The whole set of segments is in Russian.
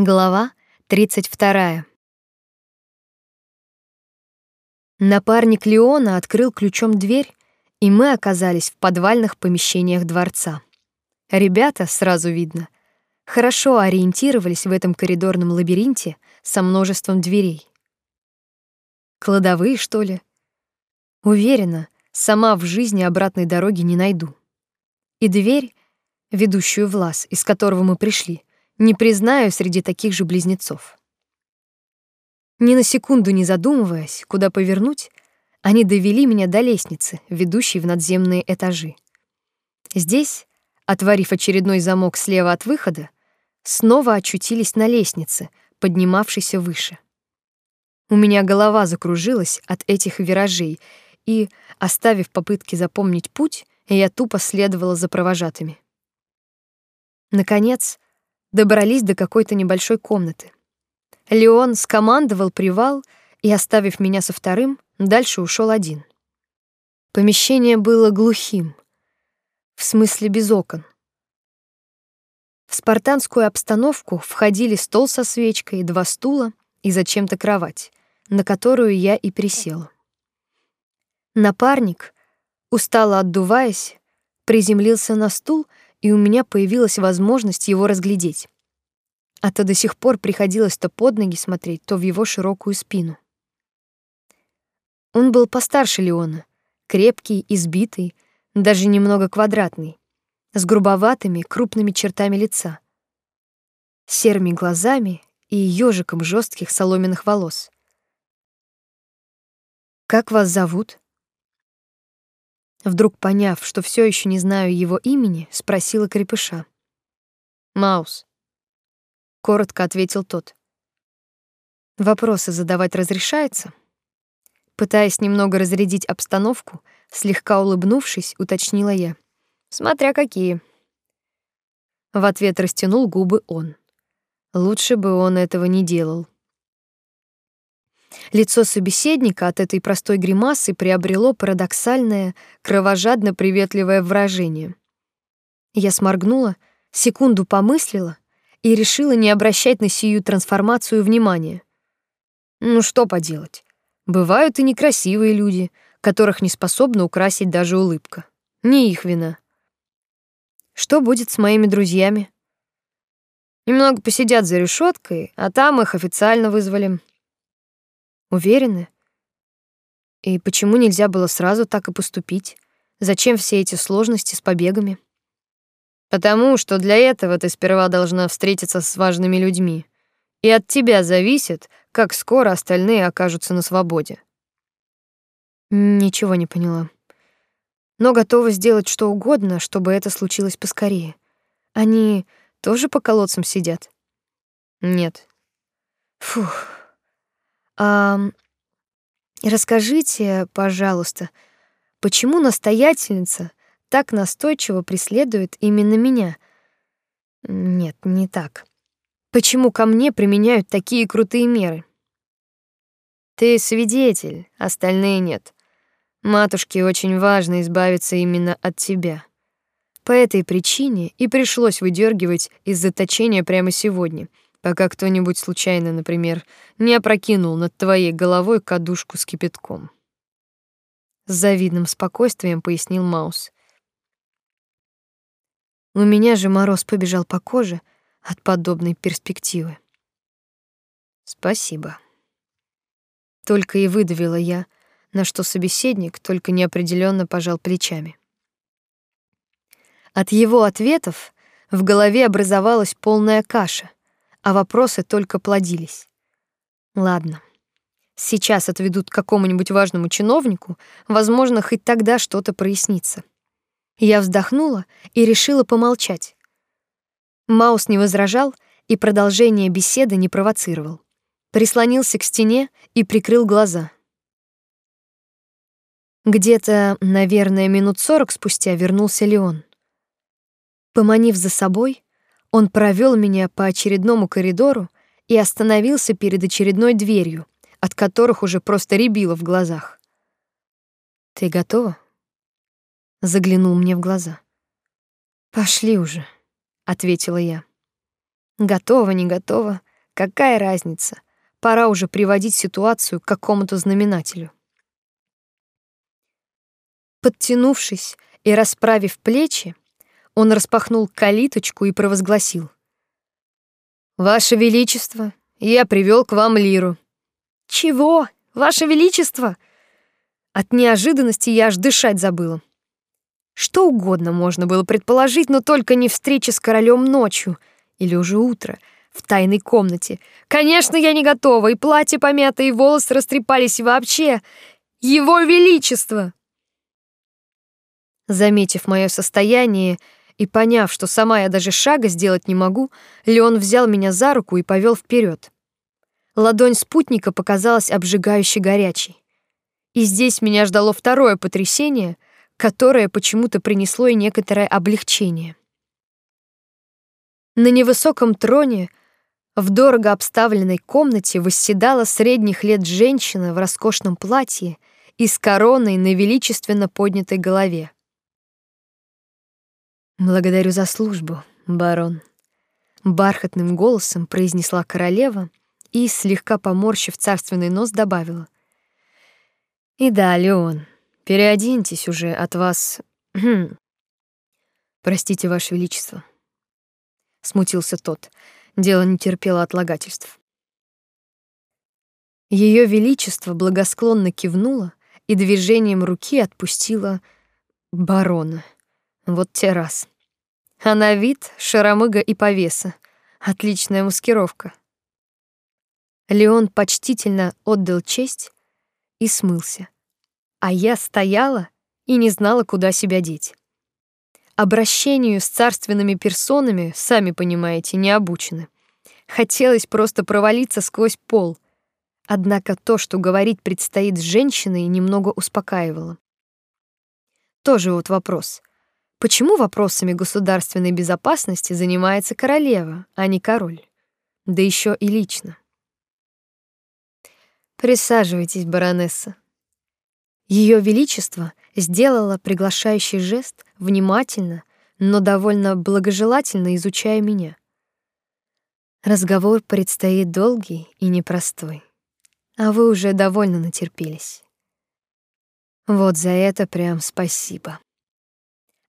Глава 32. Напарник Леона открыл ключом дверь, и мы оказались в подвальных помещениях дворца. Ребята, сразу видно, хорошо ориентировались в этом коридорном лабиринте со множеством дверей. Кладовые, что ли? Уверена, сама в жизни обратной дороги не найду. И дверь, ведущую в лаз, из которого мы пришли, не признаю среди таких же близнецов. Ни на секунду не задумываясь, куда повернуть, они довели меня до лестницы, ведущей в надземные этажи. Здесь, отворив очередной замок слева от выхода, снова очутились на лестнице, поднимавшейся выше. У меня голова закружилась от этих виражей, и, оставив попытки запомнить путь, я тупо следовала за провожатыми. Наконец, добрались до какой-то небольшой комнаты. Леон скомандовал привал и, оставив меня со вторым, дальше ушел один. Помещение было глухим, в смысле без окон. В спартанскую обстановку входили стол со свечкой, два стула и зачем-то кровать, на которую я и присела. Напарник, устало отдуваясь, приземлился на стул и у меня появилась возможность его разглядеть. А то до сих пор приходилось то под ноги смотреть, то в его широкую спину. Он был постарше Леона, крепкий, избитый, даже немного квадратный, с грубоватыми, крупными чертами лица, серыми глазами и ежиком жестких соломенных волос. Как вас зовут? Вдруг поняв, что все еще не знаю его имени, спросила крепыша. Маус. Коротко ответил тот. Вопросы задавать разрешается? Пытаясь немного разрядить обстановку, слегка улыбнувшись, уточнила я. Смотря какие. В ответ растянул губы он. Лучше бы он этого не делал. Лицо собеседника от этой простой гримасы приобрело парадоксальное, кровожадно приветливое выражение. Я сморгнула, секунду помыслила и решила не обращать на сию трансформацию внимания. Ну что поделать? Бывают и некрасивые люди, которых не способна украсить даже улыбка. Не их вина. Что будет с моими друзьями? Немного посидят за решеткой, а там их официально вызвали. Уверены? И почему нельзя было сразу так и поступить? Зачем все эти сложности с побегами? Потому что для этого ты сперва должна встретиться с важными людьми. И от тебя зависит, как скоро остальные окажутся на свободе. Ничего не поняла. Но готова сделать что угодно, чтобы это случилось поскорее. Они тоже по колодцам сидят? Нет. Фух. А расскажите, пожалуйста, почему настоятельница так настойчиво преследует именно меня? Нет, не так. Почему ко мне применяют такие крутые меры? Ты свидетель, остальные нет. Матушке очень важно избавиться именно от тебя. По этой причине и пришлось выдергивать из заточения прямо сегодня — пока кто-нибудь случайно, например, не опрокинул над твоей головой кадушку с кипятком. С завидным спокойствием пояснил Маус. У меня же мороз побежал по коже от подобной перспективы. Спасибо. Только и выдавила я, на что собеседник только неопределенно пожал плечами. От его ответов в голове образовалась полная каша а вопросы только плодились. Ладно. Сейчас отведут к какому-нибудь важному чиновнику, возможно, хоть тогда что-то прояснится. Я вздохнула и решила помолчать. Маус не возражал и продолжение беседы не провоцировал. Прислонился к стене и прикрыл глаза. Где-то, наверное, минут сорок спустя вернулся Леон. Поманив за собой, он провел меня по очередному коридору и остановился перед очередной дверью, от которых уже просто рябило в глазах. Ты готова? Заглянул мне в глаза. Пошли уже, ответила я. Готова, не готова, какая разница? Пора уже приводить ситуацию к какому-то знаменателю. Подтянувшись и расправив плечи, он распахнул калиточку и провозгласил: "Ваше величество, я привел к вам Лиру". "Чего? Ваше величество?" От неожиданности я аж дышать забыла. Что угодно можно было предположить, но только не встреча с королем ночью или уже утро в тайной комнате. Конечно, я не готова, и платье помято, и волосы растрепались, и вообще его величество. Заметив мое состояние и поняв, что сама я даже шага сделать не могу, Леон взял меня за руку и повел вперед. Ладонь спутника показалась обжигающе горячей. И здесь меня ждало второе потрясение, которое почему-то принесло и некоторое облегчение. На невысоком троне в дорого обставленной комнате восседала средних лет женщина в роскошном платье и с короной на величественно поднятой голове. Благодарю за службу, барон, бархатным голосом произнесла королева и слегка поморщив царственный нос добавила: И да, Леон, переоденьтесь уже от вас. Хм. Простите, ваше величество. Смутился тот. Дело не терпело отлагательств. Ее величество благосклонно кивнуло и движением руки отпустила барона. Вот те раз. А на вид шаромыга и повеса. Отличная маскировка. Леон почтительно отдал честь и смылся. А я стояла и не знала, куда себя деть. Обращению с царственными персонами, сами понимаете, не обучены. Хотелось просто провалиться сквозь пол. Однако то, что говорить предстоит с женщиной, немного успокаивало. Тоже вот вопрос. Почему вопросами государственной безопасности занимается королева, а не король? Да еще и лично. Присаживайтесь, баронесса. Ее величество сделала приглашающий жест, внимательно, но довольно благожелательно изучая меня. Разговор предстоит долгий и непростой. А вы уже довольно натерпелись. Вот за это прям спасибо.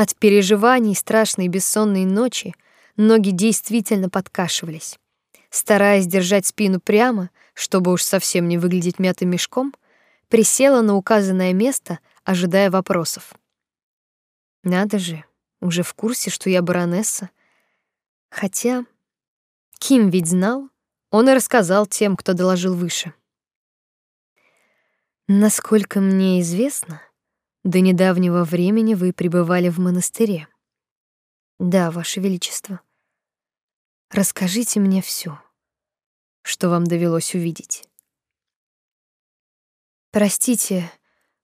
От переживаний страшной бессонной ночи ноги действительно подкашивались. Стараясь держать спину прямо, чтобы уж совсем не выглядеть мятым мешком, присела на указанное место, ожидая вопросов. Надо же, уже в курсе, что я баронесса. Хотя Ким ведь знал, он и рассказал тем, кто доложил выше. Насколько мне известно, до недавнего времени вы пребывали в монастыре. Да, ваше величество. Расскажите мне все, что вам довелось увидеть. Простите,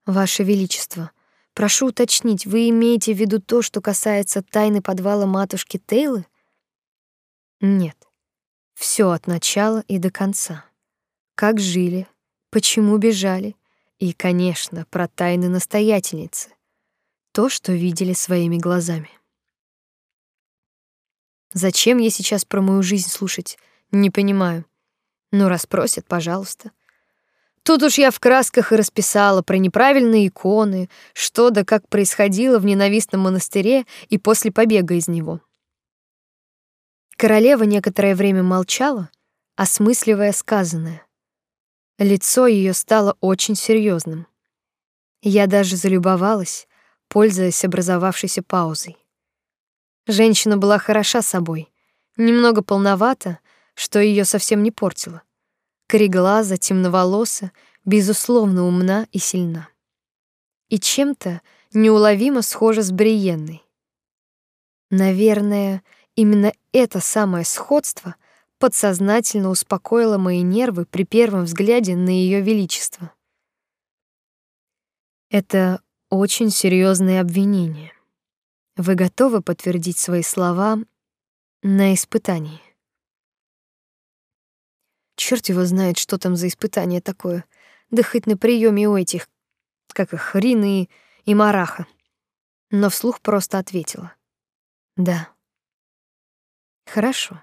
ваше величество. Прошу уточнить, вы имеете в виду то, что касается тайны подвала матушки Тейлы? Нет. Все от начала и до конца. Как жили, почему бежали, и, конечно, про тайны настоятельницы. То, что видели своими глазами. Зачем я сейчас про мою жизнь слушать? Не понимаю. Ну, раз просят, пожалуйста. Тут уж я в красках и расписала про неправильные иконы, что да как происходило в ненавистном монастыре и после побега из него. Королева некоторое время молчала, осмысливая сказанное. Лицо ее стало очень серьезным. Я даже залюбовалась, пользуясь образовавшейся паузой. Женщина была хороша собой, немного полновата, что ее совсем не портило. Кореглаза, темноволоса, безусловно умна и сильна. И чем-то неуловимо схожа с Бриенной. Наверное, именно это самое сходство — подсознательно успокоила мои нервы при первом взгляде на ее величество. Это очень серьезное обвинение. Вы готовы подтвердить свои слова на испытании? Черт его знает, что там за испытание такое. Да хоть на приеме у этих, как их, Рины и Мараха. Но вслух просто ответила. Да. Хорошо.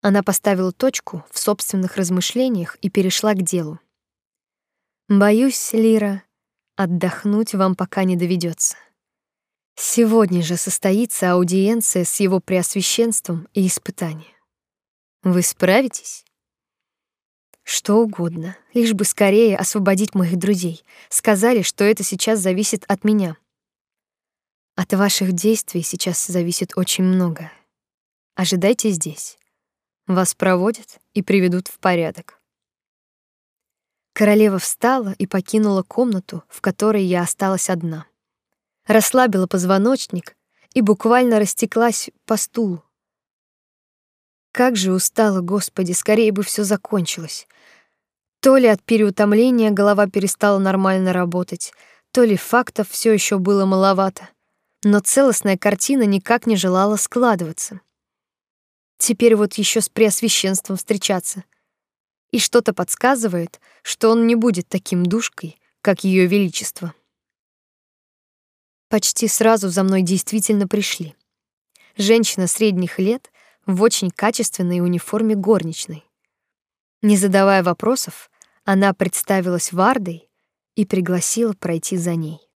Она поставила точку в собственных размышлениях и перешла к делу. Боюсь, Лира, отдохнуть вам пока не доведется. Сегодня же состоится аудиенция с его преосвященством и испытание. Вы справитесь? Что угодно, лишь бы скорее освободить моих друзей. Сказали, что это сейчас зависит от меня. От ваших действий сейчас зависит очень многое. Ожидайте здесь. Вас проводят и приведут в порядок. Королева встала и покинула комнату, в которой я осталась одна. Расслабила позвоночник и буквально растеклась по стулу. Как же устала, Господи, скорее бы все закончилось. То ли от переутомления голова перестала нормально работать, то ли фактов все еще было маловато, но целостная картина никак не желала складываться. Теперь вот еще с преосвященством встречаться. И что-то подсказывает, что он не будет таким душкой, как ее величество. Почти сразу за мной действительно пришли. Женщина средних лет в очень качественной униформе горничной. Не задавая вопросов, она представилась Вардой и пригласила пройти за ней.